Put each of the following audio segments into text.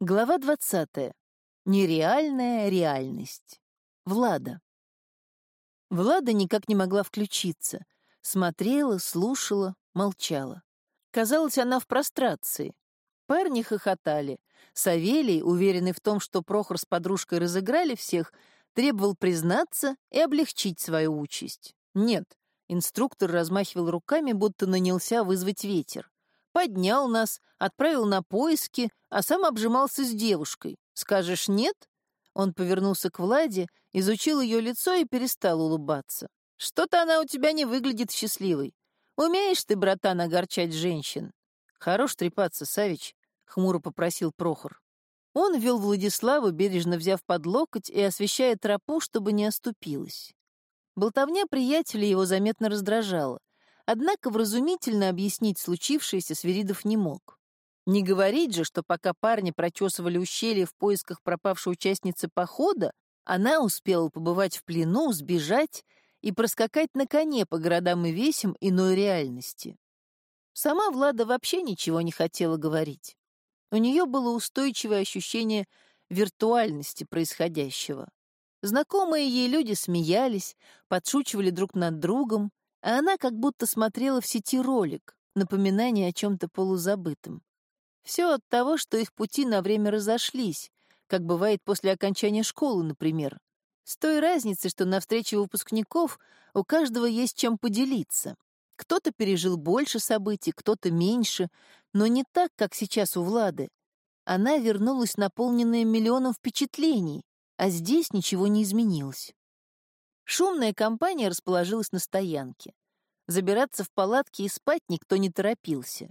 Глава 20. Нереальная реальность. Влада. Влада никак не могла включиться. Смотрела, слушала, молчала. Казалось, она в прострации. Парни хохотали. Савелий, уверенный в том, что Прохор с подружкой разыграли всех, требовал признаться и облегчить свою участь. Нет, инструктор размахивал руками, будто нанялся вызвать ветер поднял нас, отправил на поиски, а сам обжимался с девушкой. Скажешь «нет»?» Он повернулся к Владе, изучил ее лицо и перестал улыбаться. «Что-то она у тебя не выглядит счастливой. Умеешь ты, братан, огорчать женщин?» «Хорош трепаться, Савич», — хмуро попросил Прохор. Он вел Владиславу, бережно взяв под локоть и освещая тропу, чтобы не оступилась. Болтовня приятеля его заметно раздражала. Однако вразумительно объяснить случившееся Свиридов не мог. Не говорить же, что пока парни прочесывали ущелье в поисках пропавшей участницы похода, она успела побывать в плену, сбежать и проскакать на коне по городам и весям иной реальности. Сама Влада вообще ничего не хотела говорить. У нее было устойчивое ощущение виртуальности происходящего. Знакомые ей люди смеялись, подшучивали друг над другом, а она как будто смотрела в сети ролик, напоминание о чем-то полузабытом. Все от того, что их пути на время разошлись, как бывает после окончания школы, например. С той разницей, что на встрече выпускников у каждого есть чем поделиться. Кто-то пережил больше событий, кто-то меньше, но не так, как сейчас у Влады. Она вернулась наполненная миллионом впечатлений, а здесь ничего не изменилось. Шумная компания расположилась на стоянке. Забираться в палатки и спать никто не торопился.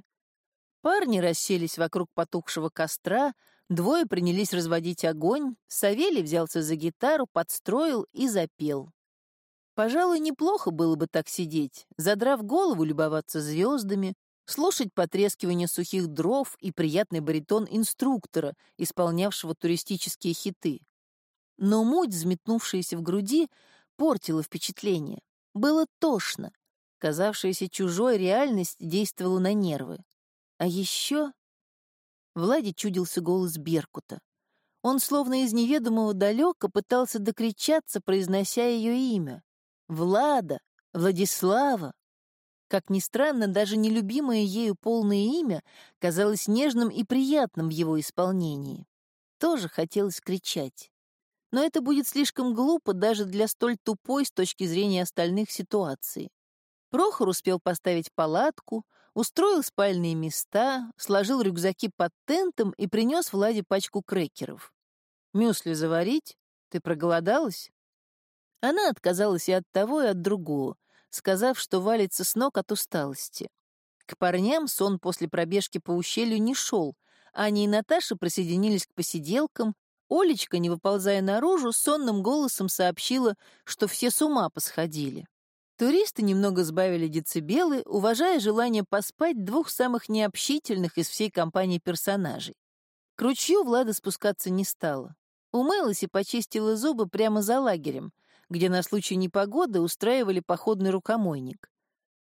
Парни расселись вокруг потухшего костра, двое принялись разводить огонь, Савелий взялся за гитару, подстроил и запел. Пожалуй, неплохо было бы так сидеть, задрав голову, любоваться звездами, слушать потрескивание сухих дров и приятный баритон инструктора, исполнявшего туристические хиты. Но муть, взметнувшаяся в груди, портила впечатление. Было тошно. Казавшаяся чужой реальность действовала на нервы. А еще... Владе чудился голос Беркута. Он словно из неведомого далека пытался докричаться, произнося ее имя. Влада, Владислава. Как ни странно, даже нелюбимое ею полное имя казалось нежным и приятным в его исполнении. Тоже хотелось кричать но это будет слишком глупо даже для столь тупой с точки зрения остальных ситуаций. Прохор успел поставить палатку, устроил спальные места, сложил рюкзаки под тентом и принес Владе пачку крекеров. «Мюсли заварить? Ты проголодалась?» Она отказалась и от того, и от другого, сказав, что валится с ног от усталости. К парням сон после пробежки по ущелью не шел, Аня и Наташа присоединились к посиделкам, Олечка, не выползая наружу, сонным голосом сообщила, что все с ума посходили. Туристы немного сбавили децибелы, уважая желание поспать двух самых необщительных из всей компании персонажей. К ручью Влада спускаться не стала. Умылась и почистила зубы прямо за лагерем, где на случай непогоды устраивали походный рукомойник.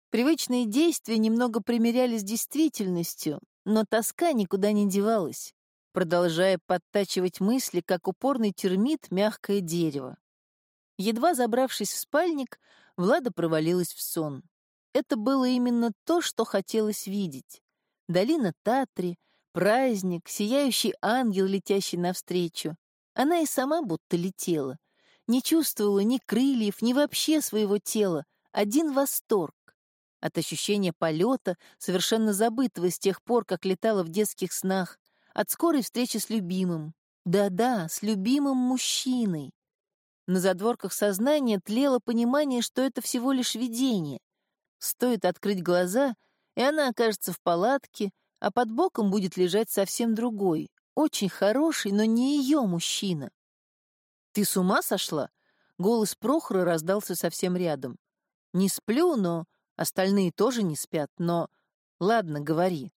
Привычные действия немного примерялись с действительностью, но тоска никуда не девалась продолжая подтачивать мысли, как упорный термит мягкое дерево. Едва забравшись в спальник, Влада провалилась в сон. Это было именно то, что хотелось видеть. Долина Татри, праздник, сияющий ангел, летящий навстречу. Она и сама будто летела. Не чувствовала ни крыльев, ни вообще своего тела. Один восторг. От ощущения полета, совершенно забытого с тех пор, как летала в детских снах, от скорой встречи с любимым. Да-да, с любимым мужчиной. На задворках сознания тлело понимание, что это всего лишь видение. Стоит открыть глаза, и она окажется в палатке, а под боком будет лежать совсем другой, очень хороший, но не ее мужчина. «Ты с ума сошла?» Голос Прохора раздался совсем рядом. «Не сплю, но остальные тоже не спят, но... Ладно, говори».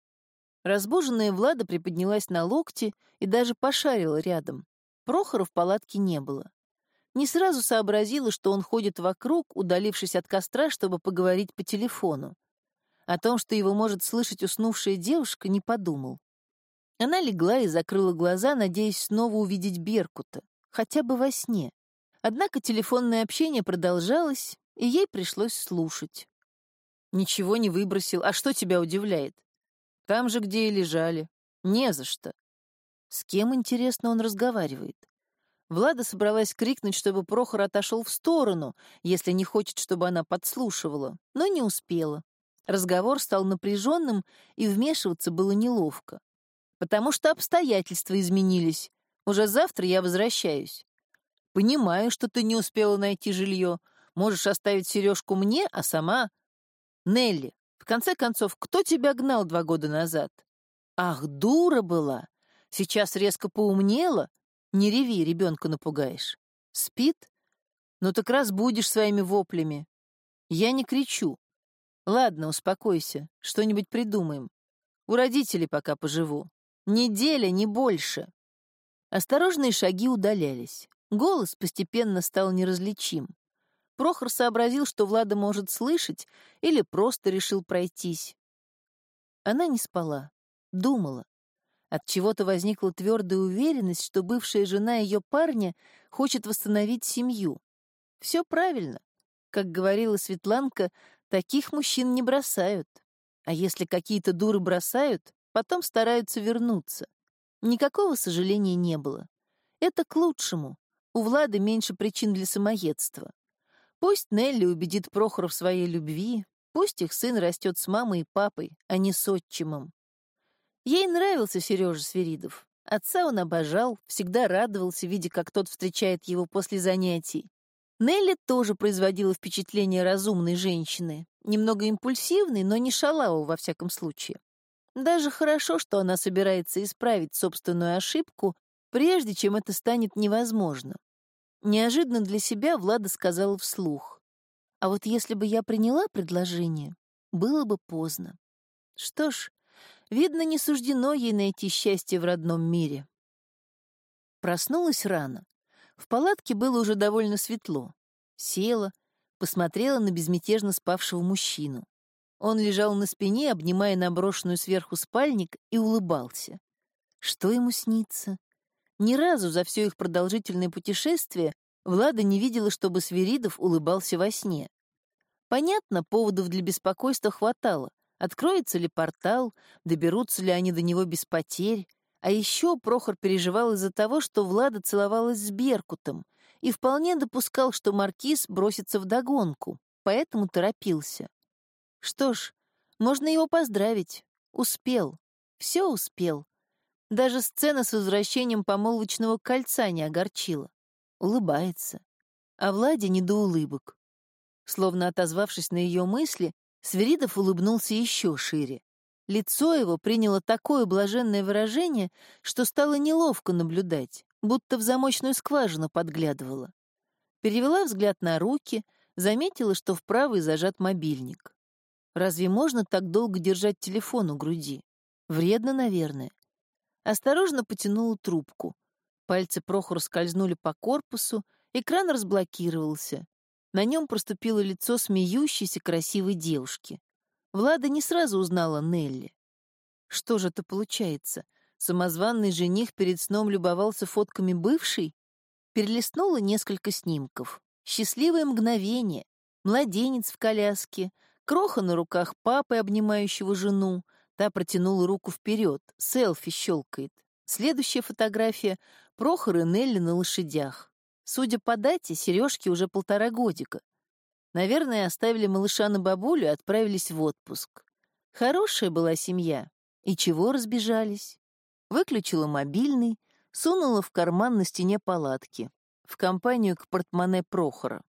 Разбуженная Влада приподнялась на локте и даже пошарила рядом. Прохора в палатке не было. Не сразу сообразила, что он ходит вокруг, удалившись от костра, чтобы поговорить по телефону. О том, что его может слышать уснувшая девушка, не подумал. Она легла и закрыла глаза, надеясь снова увидеть Беркута, хотя бы во сне. Однако телефонное общение продолжалось, и ей пришлось слушать. Ничего не выбросил. А что тебя удивляет? Там же, где и лежали. Не за что. С кем, интересно, он разговаривает? Влада собралась крикнуть, чтобы Прохор отошел в сторону, если не хочет, чтобы она подслушивала, но не успела. Разговор стал напряженным, и вмешиваться было неловко. Потому что обстоятельства изменились. Уже завтра я возвращаюсь. Понимаю, что ты не успела найти жилье. Можешь оставить сережку мне, а сама... Нелли, в конце концов, кто тебя гнал два года назад? Ах, дура была! Сейчас резко поумнела, не реви, ребенка напугаешь. Спит? Ну так разбудишь своими воплями. Я не кричу. Ладно, успокойся, что-нибудь придумаем. У родителей пока поживу. Неделя, не больше. Осторожные шаги удалялись. Голос постепенно стал неразличим. Прохор сообразил, что Влада может слышать, или просто решил пройтись. Она не спала, думала. От чего-то возникла твердая уверенность, что бывшая жена ее парня хочет восстановить семью. Все правильно. Как говорила Светланка, таких мужчин не бросают. А если какие-то дуры бросают, потом стараются вернуться. Никакого сожаления не было. Это к лучшему. У Влады меньше причин для самоедства. Пусть Нелли убедит Прохора в своей любви, пусть их сын растет с мамой и папой, а не с отчимом. Ей нравился Сережа Свиридов. Отца он обожал, всегда радовался, видя, как тот встречает его после занятий. Нелли тоже производила впечатление разумной женщины, немного импульсивной, но не шалавой во всяком случае. Даже хорошо, что она собирается исправить собственную ошибку, прежде чем это станет невозможно. Неожиданно для себя Влада сказала вслух. «А вот если бы я приняла предложение, было бы поздно. Что ж, Видно, не суждено ей найти счастье в родном мире. Проснулась рано. В палатке было уже довольно светло. Села, посмотрела на безмятежно спавшего мужчину. Он лежал на спине, обнимая наброшенную сверху спальник, и улыбался. Что ему снится? Ни разу за все их продолжительное путешествие Влада не видела, чтобы Свиридов улыбался во сне. Понятно, поводов для беспокойства хватало. Откроется ли портал, доберутся ли они до него без потерь. А еще Прохор переживал из-за того, что Влада целовалась с Беркутом, и вполне допускал, что Маркиз бросится в догонку, поэтому торопился. Что ж, можно его поздравить. Успел. Все успел. Даже сцена с возвращением помолвочного кольца не огорчила. Улыбается. А Владе не до улыбок. Словно отозвавшись на ее мысли, Сверидов улыбнулся еще шире. Лицо его приняло такое блаженное выражение, что стало неловко наблюдать, будто в замочную скважину подглядывала. Перевела взгляд на руки, заметила, что в правой зажат мобильник. Разве можно так долго держать телефон у груди? Вредно, наверное. Осторожно потянула трубку. Пальцы Прохора скользнули по корпусу, экран разблокировался. На нем проступило лицо смеющейся красивой девушки. Влада не сразу узнала Нелли. Что же это получается? Самозванный жених перед сном любовался фотками бывшей? Перелистнула несколько снимков. Счастливое мгновение. Младенец в коляске. Кроха на руках папы, обнимающего жену. Та протянула руку вперед. Селфи щелкает. Следующая фотография — Прохор и Нелли на лошадях. Судя по дате, Сережке уже полтора годика. Наверное, оставили малыша на бабулю и отправились в отпуск. Хорошая была семья. И чего разбежались? Выключила мобильный, сунула в карман на стене палатки, в компанию к портмоне Прохора.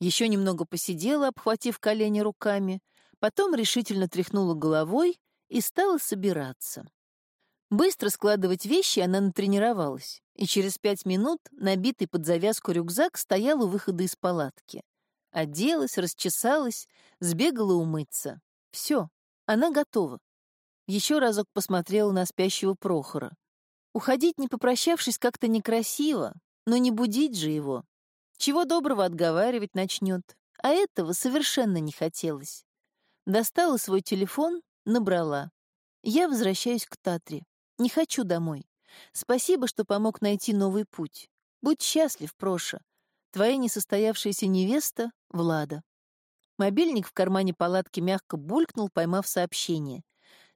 Еще немного посидела, обхватив колени руками, потом решительно тряхнула головой и стала собираться. Быстро складывать вещи она натренировалась, и через пять минут набитый под завязку рюкзак стоял у выхода из палатки. Оделась, расчесалась, сбегала умыться. Все, она готова. Еще разок посмотрела на спящего Прохора. Уходить, не попрощавшись, как-то некрасиво, но не будить же его. Чего доброго отговаривать начнет, а этого совершенно не хотелось. Достала свой телефон, набрала. Я возвращаюсь к Татре. Не хочу домой. Спасибо, что помог найти новый путь. Будь счастлив, Проша. Твоя несостоявшаяся невеста — Влада. Мобильник в кармане палатки мягко булькнул, поймав сообщение.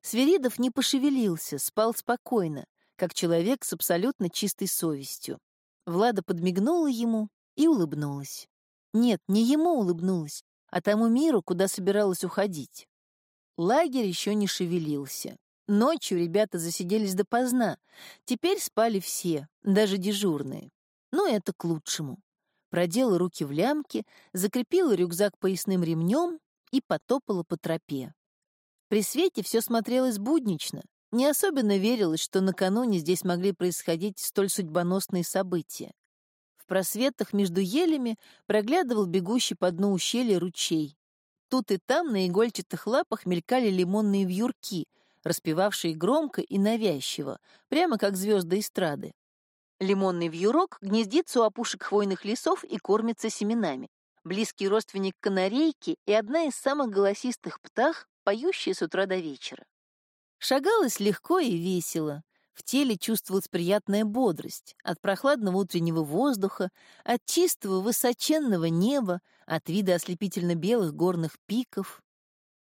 Сверидов не пошевелился, спал спокойно, как человек с абсолютно чистой совестью. Влада подмигнула ему и улыбнулась. Нет, не ему улыбнулась, а тому миру, куда собиралась уходить. Лагерь еще не шевелился. Ночью ребята засиделись допоздна. Теперь спали все, даже дежурные. Но это к лучшему. Продела руки в лямки, закрепила рюкзак поясным ремнем и потопала по тропе. При свете все смотрелось буднично. Не особенно верилось, что накануне здесь могли происходить столь судьбоносные события. В просветах между елями проглядывал бегущий по дну ущелья ручей. Тут и там на игольчатых лапах мелькали лимонные вьюрки, распевавшие громко и навязчиво, прямо как звезды эстрады. Лимонный вьюрок гнездится у опушек хвойных лесов и кормится семенами. Близкий родственник канарейки и одна из самых голосистых птах, поющая с утра до вечера. Шагалось легко и весело. В теле чувствовалась приятная бодрость от прохладного утреннего воздуха, от чистого высоченного неба, от вида ослепительно-белых горных пиков.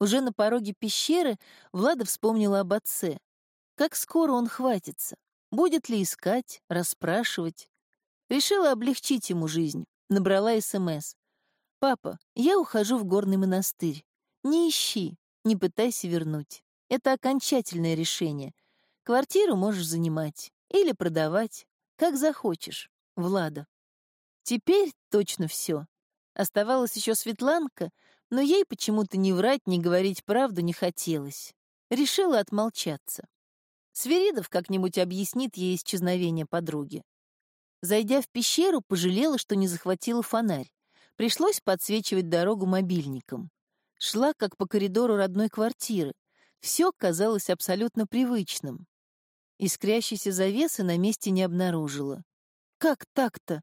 Уже на пороге пещеры Влада вспомнила об отце. Как скоро он хватится? Будет ли искать, расспрашивать? Решила облегчить ему жизнь. Набрала СМС. «Папа, я ухожу в горный монастырь. Не ищи, не пытайся вернуть. Это окончательное решение. Квартиру можешь занимать или продавать, как захочешь. Влада. Теперь точно все. Оставалась еще Светланка, но ей почему-то не врать, не говорить правду не хотелось. Решила отмолчаться. Сверидов как-нибудь объяснит ей исчезновение подруги. Зайдя в пещеру, пожалела, что не захватила фонарь. Пришлось подсвечивать дорогу мобильником. Шла, как по коридору родной квартиры. Все казалось абсолютно привычным. Искрящейся завесы на месте не обнаружила. Как так-то?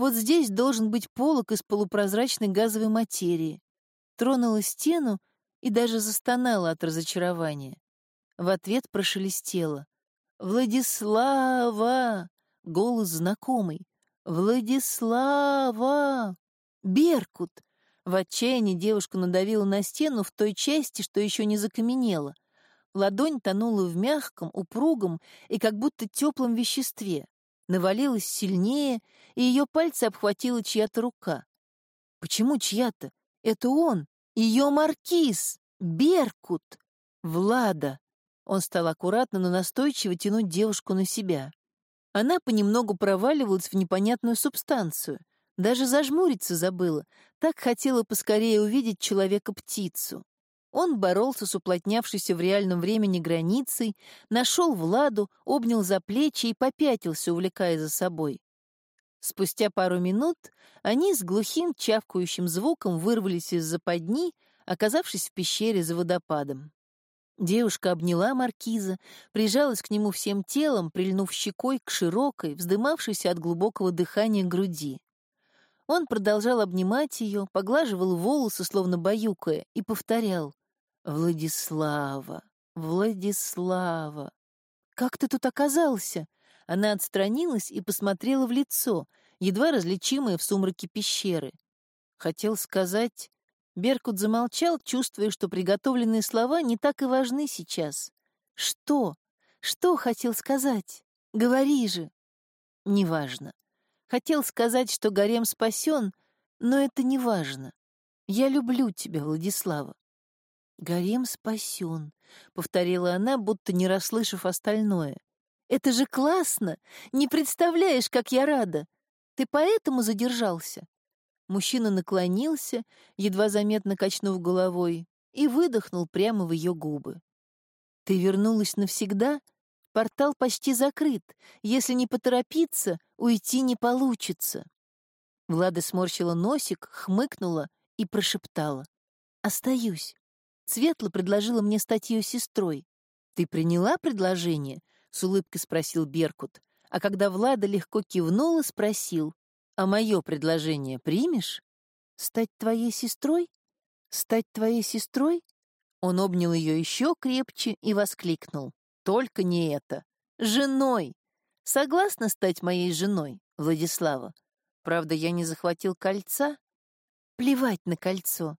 Вот здесь должен быть полог из полупрозрачной газовой материи. Тронула стену и даже застонала от разочарования. В ответ прошелестело. «Владислава!» — голос знакомый. «Владислава!» «Беркут!» В отчаянии девушка надавила на стену в той части, что еще не закаменела. Ладонь тонула в мягком, упругом и как будто теплом веществе. Навалилась сильнее, и ее пальцы обхватила чья-то рука. Почему чья-то? Это он, ее маркиз, Беркут, Влада. Он стал аккуратно, но настойчиво тянуть девушку на себя. Она понемногу проваливалась в непонятную субстанцию. Даже зажмуриться забыла. Так хотела поскорее увидеть человека-птицу. Он боролся с уплотнявшейся в реальном времени границей, нашел Владу, обнял за плечи и попятился, увлекая за собой. Спустя пару минут они с глухим чавкающим звуком вырвались из западни, оказавшись в пещере за водопадом. Девушка обняла маркиза, прижалась к нему всем телом, прильнув щекой к широкой, вздымавшейся от глубокого дыхания груди. Он продолжал обнимать ее, поглаживал волосы, словно баюкая, и повторял «Владислава, Владислава, как ты тут оказался?» Она отстранилась и посмотрела в лицо, едва различимое в сумраке пещеры. Хотел сказать Беркут замолчал, чувствуя, что приготовленные слова не так и важны сейчас. «Что? Что хотел сказать? Говори же!» «Неважно. Хотел сказать, что гарем спасен, но это не важно. Я люблю тебя, Владислава». «Гарем спасен», — повторила она, будто не расслышав остальное. «Это же классно! Не представляешь, как я рада! Ты поэтому задержался?» Мужчина наклонился, едва заметно качнув головой, и выдохнул прямо в ее губы. «Ты вернулась навсегда? Портал почти закрыт. Если не поторопиться, уйти не получится». Влада сморщила носик, хмыкнула и прошептала. «Остаюсь. Светла предложила мне стать ее сестрой. Ты приняла предложение?» — с улыбкой спросил Беркут. А когда Влада легко кивнула, спросил. А мое предложение примешь? Стать твоей сестрой? Стать твоей сестрой? Он обнял ее еще крепче и воскликнул. Только не это. Женой. Согласна стать моей женой, Владислава? Правда, я не захватил кольца? Плевать на кольцо.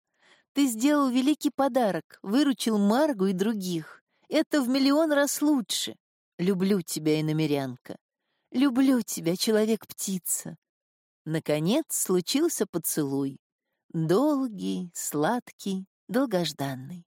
Ты сделал великий подарок, выручил Маргу и других. Это в миллион раз лучше. Люблю тебя, иномерянка. Люблю тебя, человек-птица. Наконец случился поцелуй. Долгий, сладкий, долгожданный.